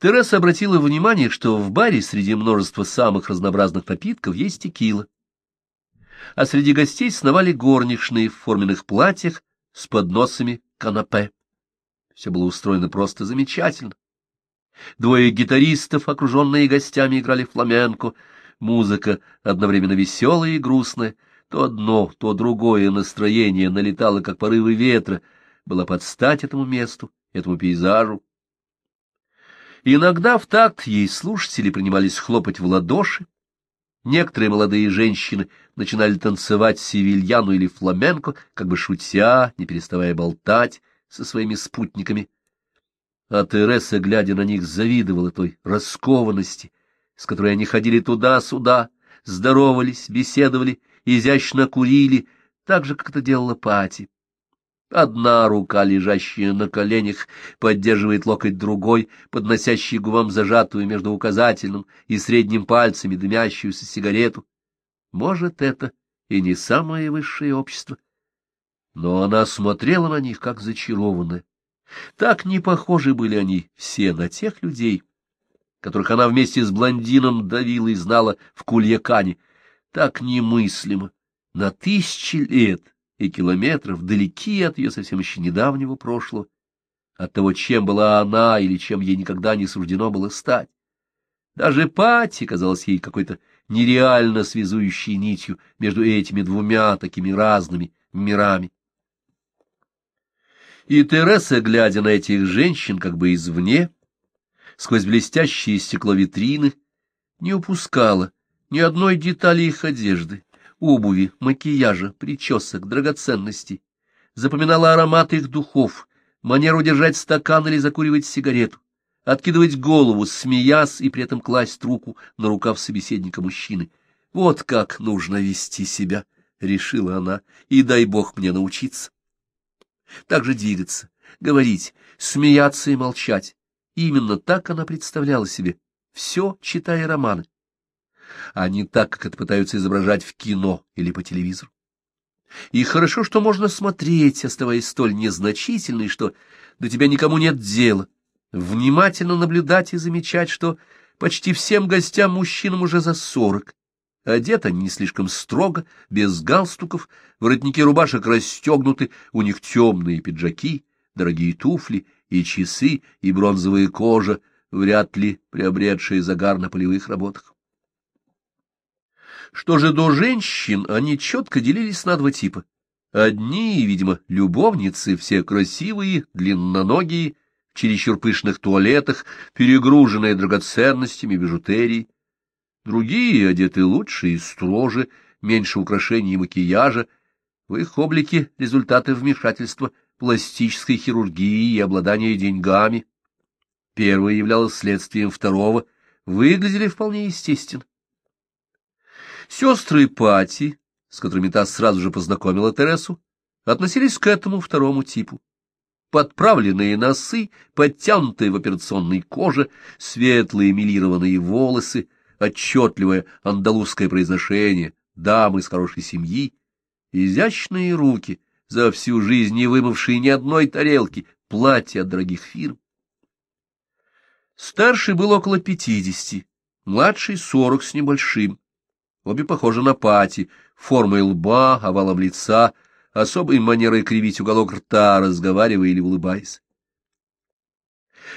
Тереса обратила внимание, что в баре среди множества самых разнообразных напитков есть текила. А среди гостей сновали горничные в форменных платьях с подносами канапе. Все было устроено просто замечательно. Двое гитаристов, окруженные гостями, играли фламенко. Музыка одновременно веселая и грустная. То одно, то другое настроение налетало, как порывы ветра, было под стать этому месту, этому пейзажу. Иногда в такт ей слушатели принимались хлопать в ладоши. Некоторые молодые женщины начинали танцевать севильяну или фламенко, как бы шутя, не переставая болтать со своими спутниками. А Тереса, глядя на них, завидовала той раскованности, с которой они ходили туда-сюда, здоровались, беседовали, изящно курили, так же, как это делала Пати. Одна рука, лежащая на коленях, поддерживает локоть другой, подносящий губам зажатую между указательным и средним пальцами дымящуюся сигарету. Может, это и не самое высшее общество. Но она смотрела на них, как зачарованная. Так не похожи были они все на тех людей, которых она вместе с блондином давила и знала в Кульякане. Так немыслимо, на тысячи лет и километров, далеки от ее совсем еще недавнего прошлого, от того, чем была она или чем ей никогда не суждено было стать. Даже Пати казалась ей какой-то нереально связующей нитью между этими двумя такими разными мирами. И Тереса, глядя на этих женщин как бы извне, сквозь блестящие стекло витрины, не упускала ни одной детали их одежды, обуви, макияжа, причесок, драгоценностей, запоминала аромат их духов, манеру держать стакан или закуривать сигарету, откидывать голову, смеясь и при этом класть руку на рукав собеседника мужчины. Вот как нужно вести себя, — решила она, — и дай бог мне научиться. Так же двигаться, говорить, смеяться и молчать. Именно так она представляла себе, все читая романы а не так, как это пытаются изображать в кино или по телевизору. И хорошо, что можно смотреть, оставаясь столь незначительной, что до тебя никому нет дела, внимательно наблюдать и замечать, что почти всем гостям-мужчинам уже за сорок. Одеты они не слишком строго, без галстуков, воротники рубашек расстегнуты, у них темные пиджаки, дорогие туфли и часы, и бронзовая кожа, вряд ли приобретшие загар на полевых работах. Что же до женщин, они четко делились на два типа. Одни, видимо, любовницы, все красивые, длинноногие, в чересчур пышных туалетах, перегруженные драгоценностями, бижутерией. Другие, одеты лучше и строже, меньше украшений и макияжа. В их облике результаты вмешательства пластической хирургии и обладания деньгами. Первое являлось следствием второго, выглядели вполне естественно. Сестры Пати, с которыми та сразу же познакомила Тересу, относились к этому второму типу. Подправленные носы, подтянутые в операционной коже, светлые милированные волосы, отчетливое андалузское произношение, дамы из хорошей семьи, изящные руки, за всю жизнь не вымывшие ни одной тарелки, платья от дорогих фирм. Старший был около пятидесяти, младший — сорок с небольшим. Обе похожи на пати, формой лба, овалом лица, особой манерой кривить уголок рта, разговаривая или улыбаясь.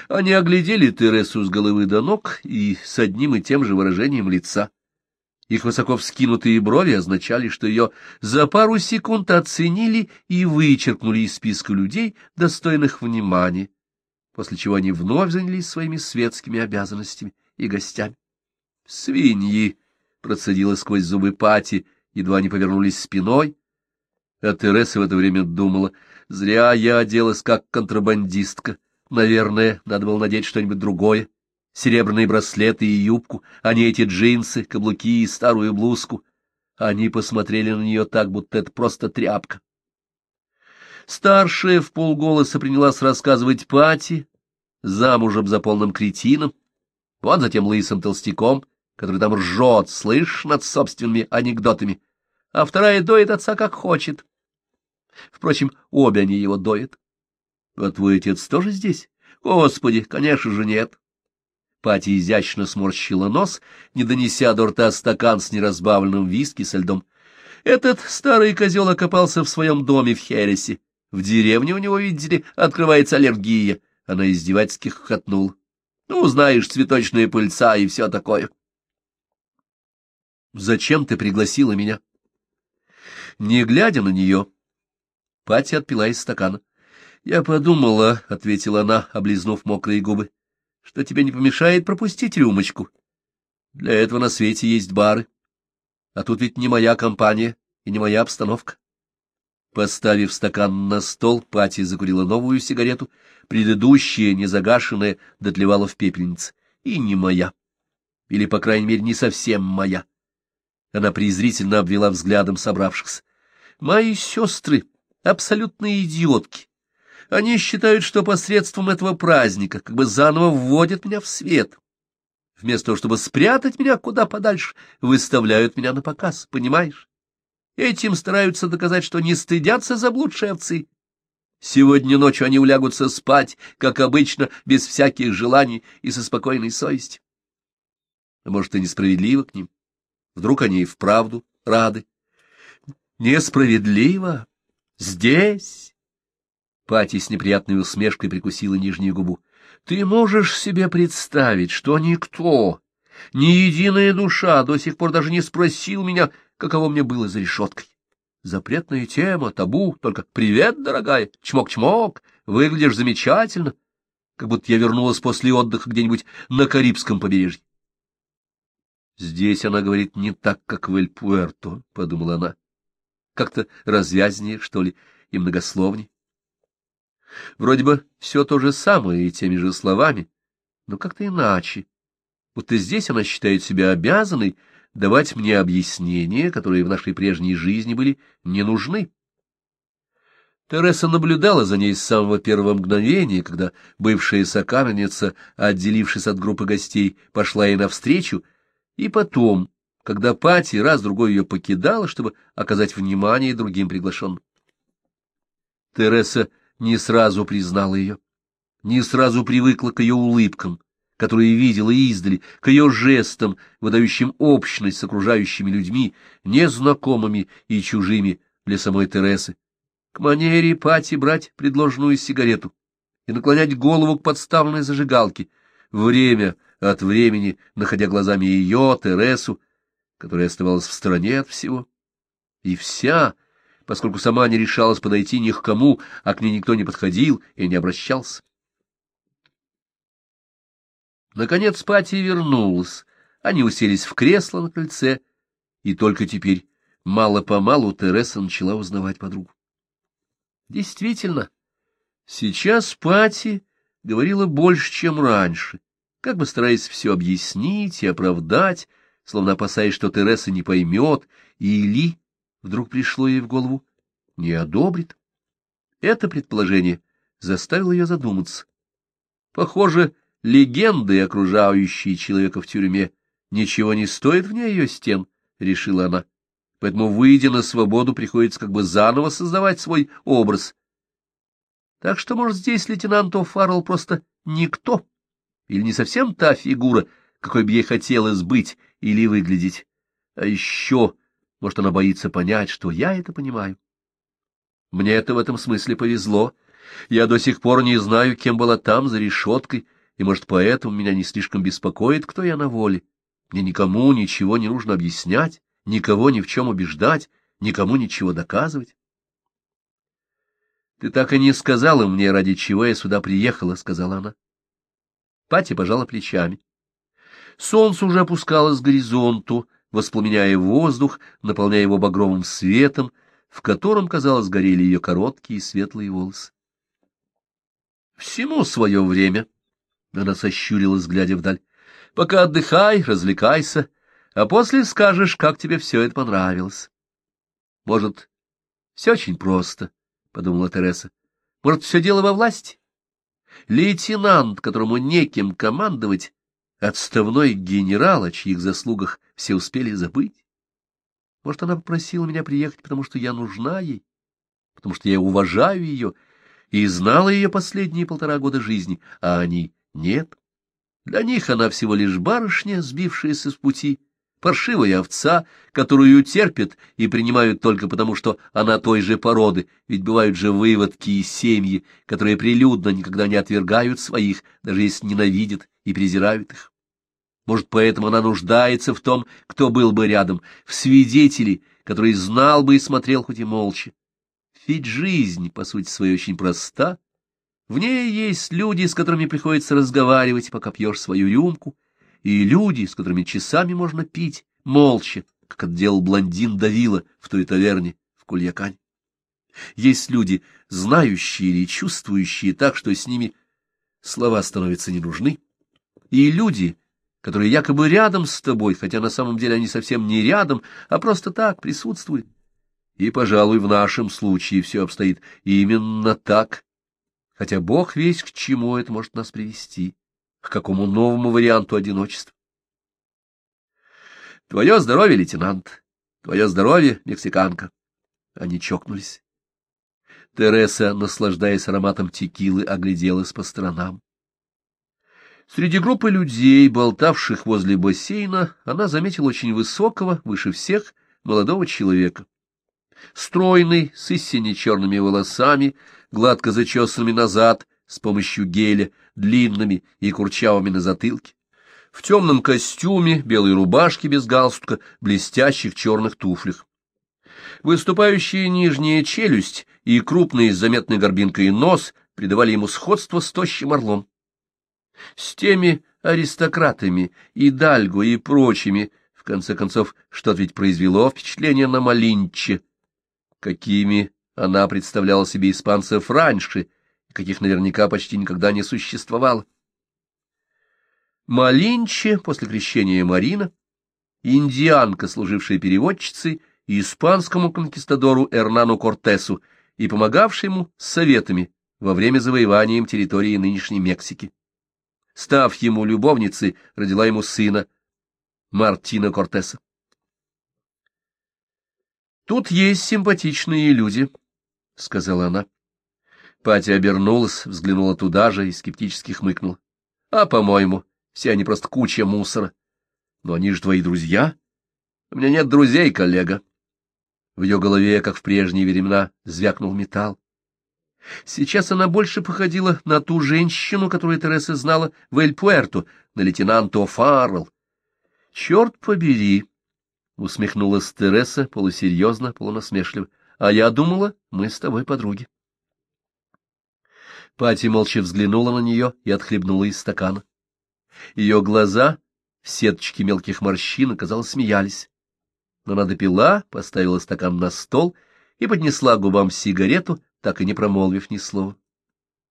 Они оглядели Тересу с головы до ног и с одним и тем же выражением лица. Их высоко вскинутые брови означали, что ее за пару секунд оценили и вычеркнули из списка людей, достойных внимания, после чего они вновь занялись своими светскими обязанностями и гостями. «Свиньи!» Процедила сквозь зубы Пати, едва не повернулись спиной. А Тереса в это время думала, зря я оделась как контрабандистка. Наверное, надо было надеть что-нибудь другое. Серебряные браслеты и юбку, а не эти джинсы, каблуки и старую блузку. Они посмотрели на нее так, будто это просто тряпка. Старшая в полголоса принялась рассказывать Пати, замужем за полным кретином, вот затем лысым толстяком, который там ржет, слышь, над собственными анекдотами, а вторая доит отца как хочет. Впрочем, обе они его доят. А твой отец тоже здесь? Господи, конечно же, нет. Пати изящно сморщила нос, не донеся до рта стакан с неразбавленным виски со льдом. Этот старый козел окопался в своем доме в Хересе. В деревне у него, видите ли, открывается аллергия. Она издевательски хохотнула. Ну, знаешь, цветочная пыльца и все такое. Зачем ты пригласила меня? Не глядя на нее, Пати отпила из стакана. — Я подумала, — ответила она, облизнув мокрые губы, — что тебе не помешает пропустить рюмочку. Для этого на свете есть бары. А тут ведь не моя компания и не моя обстановка. Поставив стакан на стол, Пати закурила новую сигарету, предыдущая, незагашенная, дотлевала в пепельнице. И не моя. Или, по крайней мере, не совсем моя. Она презрительно обвела взглядом собравшихся. Мои сестры — абсолютные идиотки. Они считают, что посредством этого праздника как бы заново вводят меня в свет. Вместо того, чтобы спрятать меня куда подальше, выставляют меня на показ, понимаешь? Этим стараются доказать, что не стыдятся заблудшей овцы. Сегодня ночью они улягутся спать, как обычно, без всяких желаний и со спокойной совестью. А может, и несправедливо к ним? Вдруг они и вправду рады? Несправедливо? Здесь? Пати с неприятной усмешкой прикусила нижнюю губу. Ты можешь себе представить, что никто, ни единая душа до сих пор даже не спросил меня, каково мне было за решеткой. Запретная тема, табу, только «Привет, дорогая, чмок-чмок, выглядишь замечательно», как будто я вернулась после отдыха где-нибудь на Карибском побережье. Здесь она говорит не так, как в Эль-Пуэрто, — подумала она. Как-то развязнее, что ли, и многословней. Вроде бы все то же самое и теми же словами, но как-то иначе. Будто здесь она считает себя обязанной давать мне объяснения, которые в нашей прежней жизни были не нужны. Тереса наблюдала за ней с самого первого мгновения, когда бывшая сокамерница, отделившись от группы гостей, пошла ей навстречу, и потом, когда Пати раз-другой ее покидала, чтобы оказать внимание другим приглашенным. Тереса не сразу признала ее, не сразу привыкла к ее улыбкам, которые видела издали, к ее жестам, выдающим общность с окружающими людьми, незнакомыми и чужими для самой Тересы, к манере Пати брать предложенную сигарету и наклонять голову к подставленной зажигалке, время от времени находя глазами ее, Тересу, которая оставалась в стороне от всего. И вся, поскольку сама не решалась подойти ни к кому, а к ней никто не подходил и не обращался. Наконец Пати вернулась. Они уселись в кресло на крыльце, и только теперь, мало-помалу, Тереса начала узнавать подругу. Действительно, сейчас Пати говорила больше, чем раньше, как бы стараясь все объяснить и оправдать, словно опасаясь, что Тереса не поймет, Или, вдруг пришло ей в голову, не одобрит. Это предположение заставило ее задуматься. Похоже, легенды, окружающие человека в тюрьме, ничего не стоят вне ее стен, — решила она. Поэтому, выйдя на свободу, приходится как бы заново создавать свой образ. Так что, может, здесь лейтенант О'Фаррелл просто никто, или не совсем та фигура, какой бы ей хотелось быть или выглядеть. А еще, может, она боится понять, что я это понимаю. Мне это в этом смысле повезло. Я до сих пор не знаю, кем была там, за решеткой, и, может, поэтому меня не слишком беспокоит, кто я на воле. Мне никому ничего не нужно объяснять, никого ни в чем убеждать, никому ничего доказывать. — Ты так и не сказала мне, ради чего я сюда приехала, — сказала она. Пати пожала плечами. Солнце уже опускалось к горизонту, воспламеняя воздух, наполняя его багровым светом, в котором, казалось, горели ее короткие светлые волосы. Всему свое время, она сощурилась, глядя вдаль. — Пока отдыхай, развлекайся, а после скажешь, как тебе все это понравилось. — Может, все очень просто, — подумала Тереса. — Может, все дело во власти? Лейтенант, которому неким командовать, отставной генерал, о чьих заслугах все успели забыть. Может, она попросила меня приехать, потому что я нужна ей, потому что я уважаю ее и знала ее последние полтора года жизни, а они нет. Для них она всего лишь барышня, сбившаяся с пути, паршивая овца, которую терпят и принимают только потому, что она той же породы, ведь бывают же выводки и семьи, которые прилюдно никогда не отвергают своих, даже если ненавидят и презирают их. Может, поэтому она нуждается в том, кто был бы рядом, в свидетеле, который знал бы и смотрел хоть и молча. Ведь жизнь, по сути своей, очень проста. В ней есть люди, с которыми приходится разговаривать, пока пьешь свою рюмку, и люди, с которыми часами можно пить, молча, как это делал блондин Давила в той таверне в Кульякане. Есть люди, знающие или чувствующие так, что с ними слова становятся не нужны, и люди, которые якобы рядом с тобой, хотя на самом деле они совсем не рядом, а просто так присутствуют. И, пожалуй, в нашем случае все обстоит именно так, хотя Бог весь к чему это может нас привести к какому новому варианту одиночества. Твое здоровье, лейтенант, твое здоровье, мексиканка. Они чокнулись. Тереса, наслаждаясь ароматом текилы, огляделась по сторонам. Среди группы людей, болтавших возле бассейна, она заметила очень высокого, выше всех, молодого человека. Стройный, с истинно черными волосами, гладко зачесанными назад, с помощью геля, длинными и курчавыми на затылке, в темном костюме, белой рубашке без галстука, блестящих черных туфлях. Выступающая нижняя челюсть и крупный с заметной горбинкой нос придавали ему сходство с тощим орлом. С теми аристократами, и Дальго, и прочими, в конце концов, что-то ведь произвело впечатление на Малинче, какими она представляла себе испанцев раньше, каких наверняка почти никогда не существовало. Малинче, после крещения Марина, индианка, служившая переводчицей, испанскому конкистадору Эрнану Кортесу и помогавшая ему советами во время завоевания им территории нынешней Мексики. Став ему любовницей, родила ему сына Мартина Кортеса. «Тут есть симпатичные люди», — сказала она. Патя обернулась, взглянула туда же и скептически хмыкнула. — А, по-моему, все они просто куча мусора. Но они же твои друзья. У меня нет друзей, коллега. В ее голове, как в прежние времена, звякнул металл. Сейчас она больше походила на ту женщину, которую Тереса знала в Эль-Пуэрто, на лейтенанта Фаррелл. — Черт побери! — усмехнулась Тереса полусерьезно, полунасмешливо. — А я думала, мы с тобой подруги. Пати молча взглянула на нее и отхлебнула из стакана. Ее глаза в сеточке мелких морщин, казалось, смеялись. Но она допила, поставила стакан на стол и поднесла губам сигарету, так и не промолвив ни слова.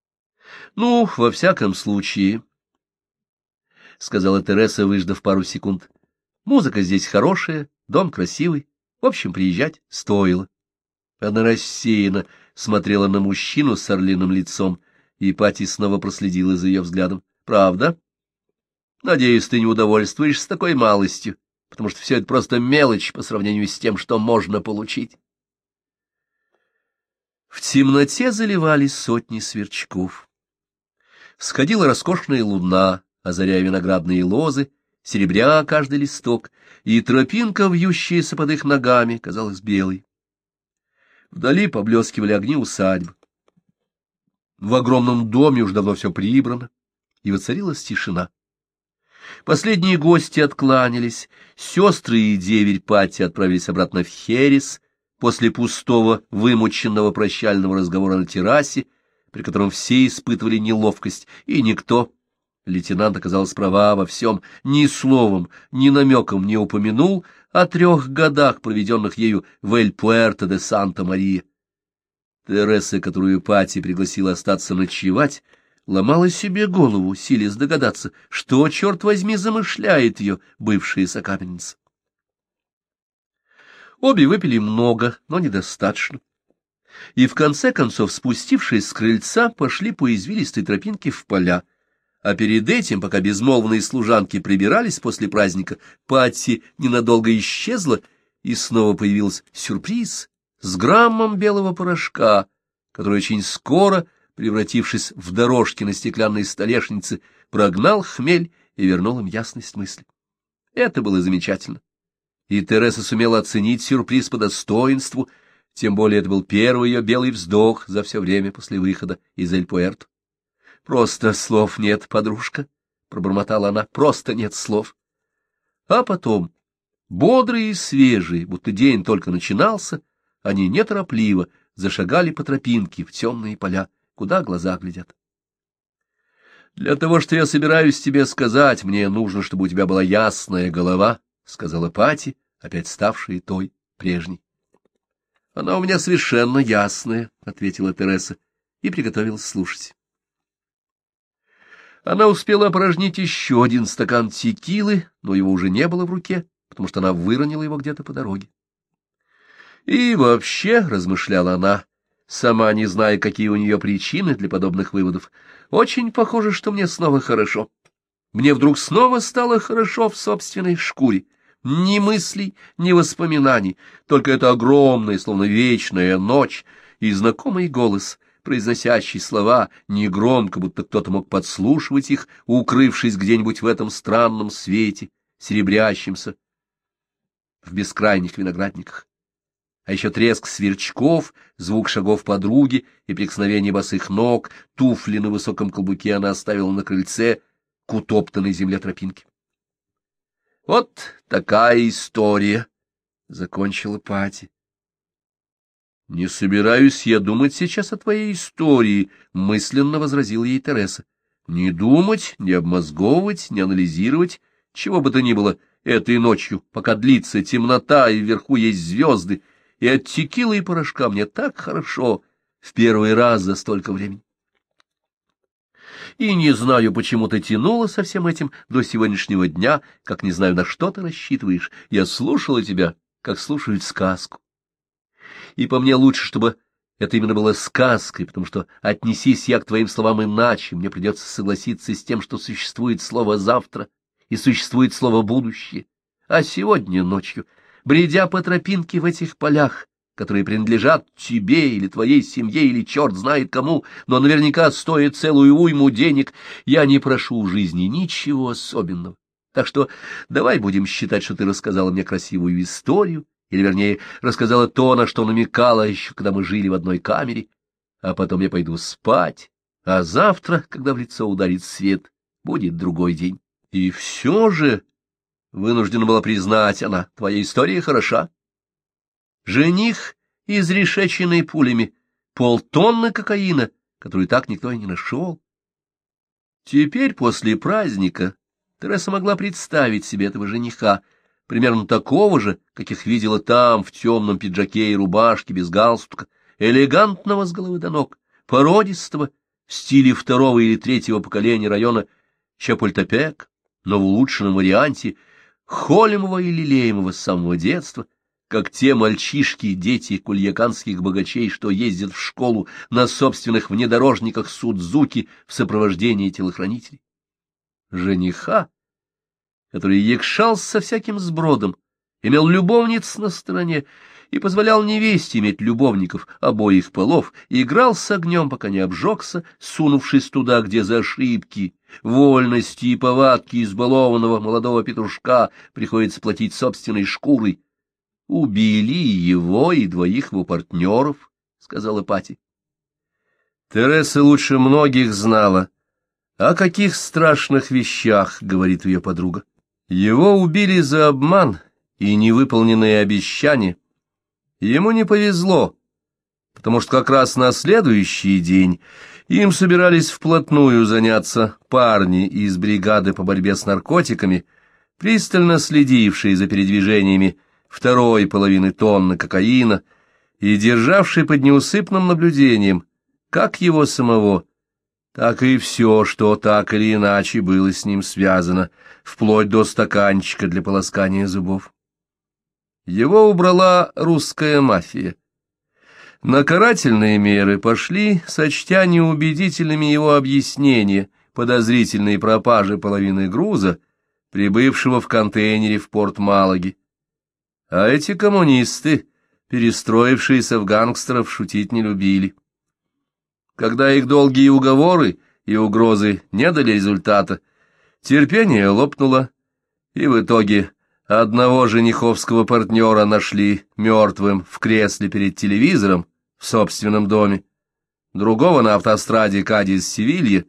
— Ну, во всяком случае, — сказала Тереса, выждав пару секунд, — музыка здесь хорошая, дом красивый, в общем, приезжать стоило. Она рассеянно смотрела на мужчину с орлиным лицом, и Пати снова проследила за ее взглядом. — Правда? Надеюсь, ты не удовольствуешься такой малостью, потому что все это просто мелочь по сравнению с тем, что можно получить. В темноте заливались сотни сверчков. Сходила роскошная луна, озаряя виноградные лозы, серебря каждый листок, и тропинка, вьющаяся под их ногами, казалась белой. Вдали поблескивали огни усадьбы. В огромном доме уж давно все прибрано, и воцарилась тишина. Последние гости откланялись, сестры и деверь Пати отправились обратно в Херес после пустого, вымученного прощального разговора на террасе, при котором все испытывали неловкость, и никто, лейтенант оказался права во всем, ни словом, ни намеком не упомянул о трех годах, проведенных ею в Эль-Пуэрто де Санта-Мария. Тереса, которую Пати пригласила остаться ночевать, ломала себе голову, силясь догадаться, что, черт возьми, замышляет ее бывшая сокаменница. Обе выпили много, но недостаточно. И в конце концов, спустившись с крыльца, пошли по извилистой тропинке в поля. А перед этим, пока безмолвные служанки прибирались после праздника, Патти ненадолго исчезла, и снова появился сюрприз с граммом белого порошка, который очень скоро, превратившись в дорожки на стеклянной столешнице, прогнал хмель и вернул им ясность мысли. Это было замечательно. И Тереса сумела оценить сюрприз по достоинству, тем более это был первый ее белый вздох за все время после выхода из Эль-Пуэрто. — Просто слов нет, подружка, — пробормотала она, — просто нет слов. А потом, бодрые и свежие, будто день только начинался, они неторопливо зашагали по тропинке в темные поля, куда глаза глядят. Для того, что я собираюсь тебе сказать, мне нужно, чтобы у тебя была ясная голова, — сказала Пати, опять ставшая той прежней. — Она у меня совершенно ясная, — ответила Тереса и приготовилась слушать. Она успела опорожнить еще один стакан текилы, но его уже не было в руке, потому что она выронила его где-то по дороге. И вообще, — размышляла она, сама не зная, какие у нее причины для подобных выводов, очень похоже, что мне снова хорошо. Мне вдруг снова стало хорошо в собственной шкуре. Ни мыслей, ни воспоминаний, только эта огромная, словно вечная ночь и знакомый голос, произносящий слова негромко, будто кто-то мог подслушивать их, укрывшись где-нибудь в этом странном свете, серебрящемся в бескрайних виноградниках а еще треск сверчков, звук шагов подруги и прикосновение босых ног, туфли на высоком каблуке она оставила на крыльце к утоптанной земле тропинки. — Вот такая история, — закончила Пати. — Не собираюсь я думать сейчас о твоей истории, — мысленно возразила ей Тереса. — Не думать, не обмозговывать, не анализировать, чего бы то ни было этой ночью, пока длится темнота и вверху есть звезды, и от текилы и порошка мне так хорошо в первый раз за столько времени. И не знаю, почему ты тянула со всем этим до сегодняшнего дня, как не знаю, на что ты рассчитываешь. Я слушала тебя, как слушают сказку. И по мне лучше, чтобы это именно было сказкой, потому что отнесись я к твоим словам иначе, мне придется согласиться с тем, что существует слово «завтра» и существует слово «будущее». А сегодня ночью бредя по тропинке в этих полях, которые принадлежат тебе или твоей семье, или черт знает кому, но наверняка стоят целую уйму денег, я не прошу у жизни ничего особенного. Так что давай будем считать, что ты рассказала мне красивую историю, или, вернее, рассказала то, на что намекала еще, когда мы жили в одной камере, а потом я пойду спать, а завтра, когда в лицо ударит свет, будет другой день. И все же Вынуждена была признать она, твоя история хороша. Жених, изрешеченный пулями, полтонны кокаина, которую так никто и не нашел. Теперь, после праздника, Тереса могла представить себе этого жениха, примерно такого же, каких видела там, в темном пиджаке и рубашке, без галстука, элегантного с головы до ног, породистого, в стиле второго или третьего поколения района Чапультепек, но в улучшенном варианте — холимого и лелеемого с самого детства, как те мальчишки и дети кульяканских богачей, что ездят в школу на собственных внедорожниках Судзуки в сопровождении телохранителей. Жениха, который якшался со всяким сбродом, имел любовниц на стороне и позволял невесте иметь любовников обоих полов, и играл с огнем, пока не обжегся, сунувшись туда, где за ошибки, вольности и повадки избалованного молодого петушка приходится платить собственной шкурой. Убили его и двоих его партнеров, — сказала Пати. Тереса лучше многих знала. О каких страшных вещах, — говорит ее подруга. Его убили за обман и невыполненные обещания, Ему не повезло, потому что как раз на следующий день им собирались вплотную заняться парни из бригады по борьбе с наркотиками, пристально следившие за передвижениями второй половины тонны кокаина и державшие под неусыпным наблюдением как его самого, так и все, что так или иначе было с ним связано, вплоть до стаканчика для полоскания зубов. Его убрала русская мафия. На карательные меры пошли, сочтя неубедительными его объяснения подозрительной пропажи половины груза, прибывшего в контейнере в порт Малаги. А эти коммунисты, перестроившиеся в гангстеров, шутить не любили. Когда их долгие уговоры и угрозы не дали результата, Терпение лопнуло, и в итоге одного жениховского партнера нашли мертвым в кресле перед телевизором в собственном доме, другого на автостраде Кадис-Севилье,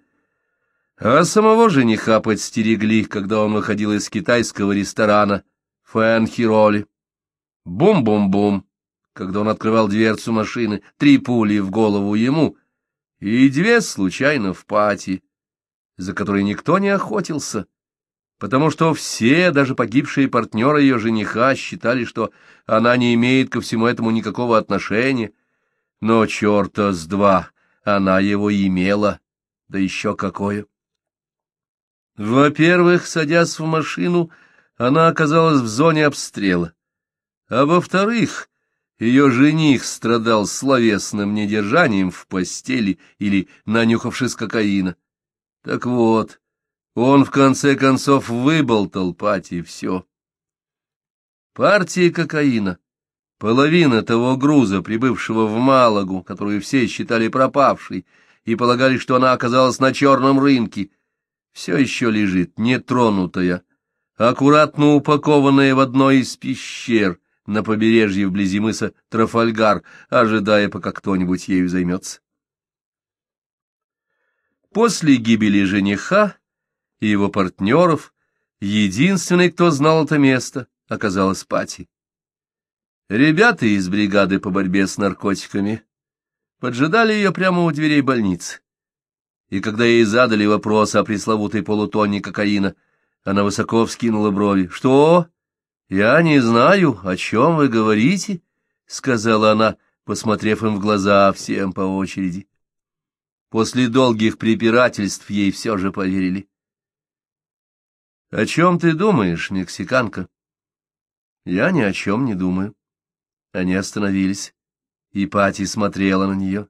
а самого жениха подстерегли, когда он выходил из китайского ресторана Фэн-Хироли. Бум-бум-бум, когда он открывал дверцу машины, три пули в голову ему и две случайно в пати, за которой никто не охотился, потому что все, даже погибшие партнеры ее жениха, считали, что она не имеет ко всему этому никакого отношения, но черта с два она его имела, да еще какое. Во-первых, садясь в машину, она оказалась в зоне обстрела, а во-вторых, ее жених страдал словесным недержанием в постели или нанюхавшись кокаина. Так вот, он в конце концов выболтал Пати все. Партия кокаина, половина того груза, прибывшего в Малагу, которую все считали пропавшей, и полагали, что она оказалась на черном рынке, все еще лежит нетронутая, аккуратно упакованная в одной из пещер на побережье вблизи мыса Трафальгар, ожидая, пока кто-нибудь ею займется. После гибели жениха и его партнеров единственный, кто знал это место, оказалась Пати. Ребята из бригады по борьбе с наркотиками поджидали ее прямо у дверей больницы. И когда ей задали вопрос о пресловутой полутонне кокаина, она высоко вскинула брови. — Что? Я не знаю, о чем вы говорите, — сказала она, посмотрев им в глаза всем по очереди. После долгих препирательств ей все же поверили. — О чем ты думаешь, мексиканка? — Я ни о чем не думаю. Они остановились, и Пати смотрела на нее.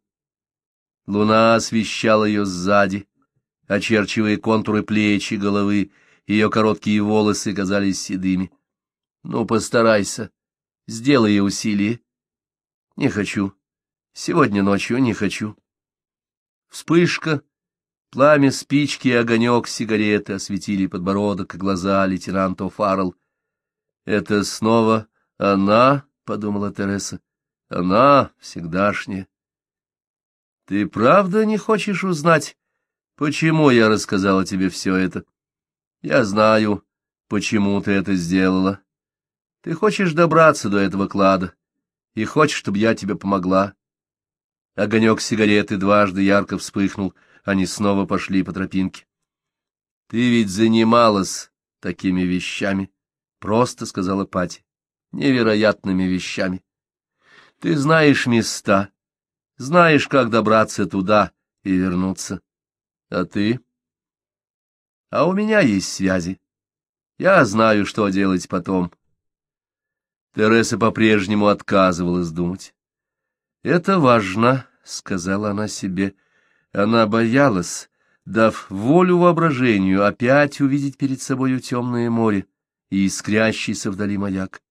Луна освещала ее сзади, очерчивая контуры плеч и головы, ее короткие волосы казались седыми. — Ну, постарайся, сделай усилие. — Не хочу. Сегодня ночью не хочу. Вспышка, пламя спички и огонек сигареты осветили подбородок и глаза лейтенанта Фаррелл. — Это снова она, — подумала Тереса, — она всегдашняя. — Ты правда не хочешь узнать, почему я рассказала тебе все это? Я знаю, почему ты это сделала. Ты хочешь добраться до этого клада и хочешь, чтобы я тебе помогла. Огонек сигареты дважды ярко вспыхнул, они снова пошли по тропинке. — Ты ведь занималась такими вещами, — просто сказала Пати, — невероятными вещами. Ты знаешь места, знаешь, как добраться туда и вернуться. А ты? А у меня есть связи. Я знаю, что делать потом. Тереса по-прежнему отказывалась думать. «Это важно», — сказала она себе. Она боялась, дав волю воображению, опять увидеть перед собою темное море и искрящийся вдали маяк.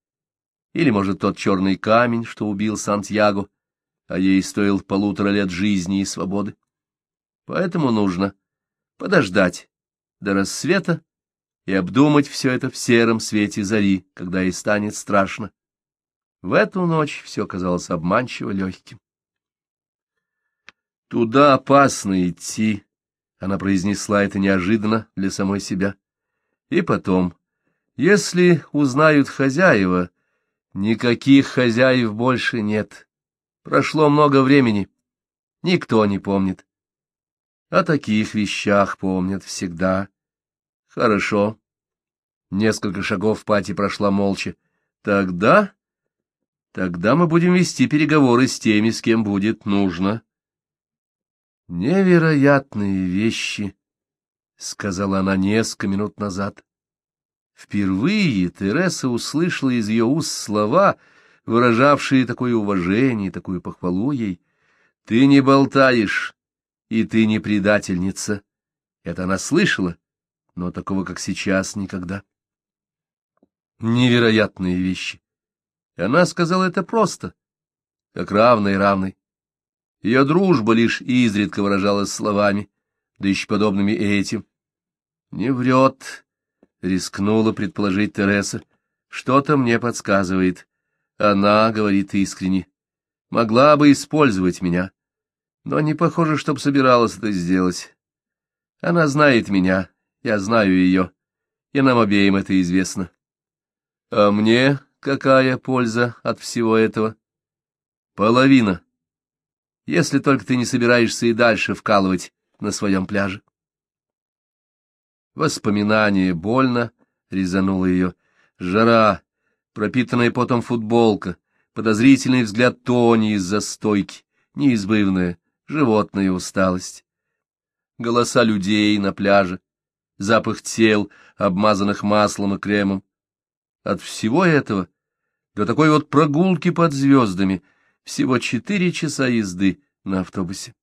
Или, может, тот черный камень, что убил Сантьяго, а ей стоил полутора лет жизни и свободы. Поэтому нужно подождать до рассвета и обдумать все это в сером свете зари, когда ей станет страшно. В эту ночь все казалось обманчиво легким. «Туда опасно идти», — она произнесла это неожиданно для самой себя. И потом, если узнают хозяева, никаких хозяев больше нет. Прошло много времени, никто не помнит. О таких вещах помнят всегда. Хорошо. Несколько шагов Пати прошла молча. Тогда... Тогда мы будем вести переговоры с теми, с кем будет нужно. Невероятные вещи, — сказала она несколько минут назад. Впервые Тереса услышала из ее уст слова, выражавшие такое уважение, такую похвалу ей. «Ты не болтаешь, и ты не предательница». Это она слышала, но такого, как сейчас, никогда. Невероятные вещи. И она сказала это просто, как равный равный. Ее дружба лишь изредка выражалась словами, да еще подобными этим. Не врет, — рискнула предположить Тереса. Что-то мне подсказывает. Она говорит искренне. Могла бы использовать меня, но не похоже, чтоб собиралась это сделать. Она знает меня, я знаю ее, и нам обеим это известно. А мне какая польза от всего этого? Половина. Если только ты не собираешься и дальше вкалывать на своем пляже. Воспоминание больно резануло ее. Жара, пропитанная потом футболка, подозрительный взгляд Тони из-за стойки, неизбывная животная усталость. Голоса людей на пляже, запах тел, обмазанных маслом и кремом. От всего этого до такой вот прогулки под звездами всего четыре часа езды на автобусе.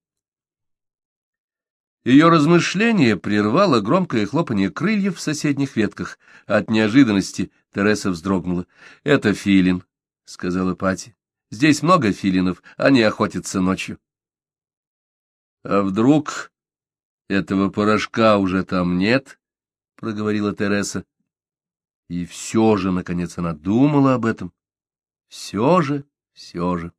Ее размышление прервало громкое хлопанье крыльев в соседних ветках. От неожиданности Тереса вздрогнула. — Это филин, — сказала Пати. — Здесь много филинов, они охотятся ночью. — А вдруг этого порошка уже там нет? — проговорила Тереса. И все же, наконец, она думала об этом. Все же, все же.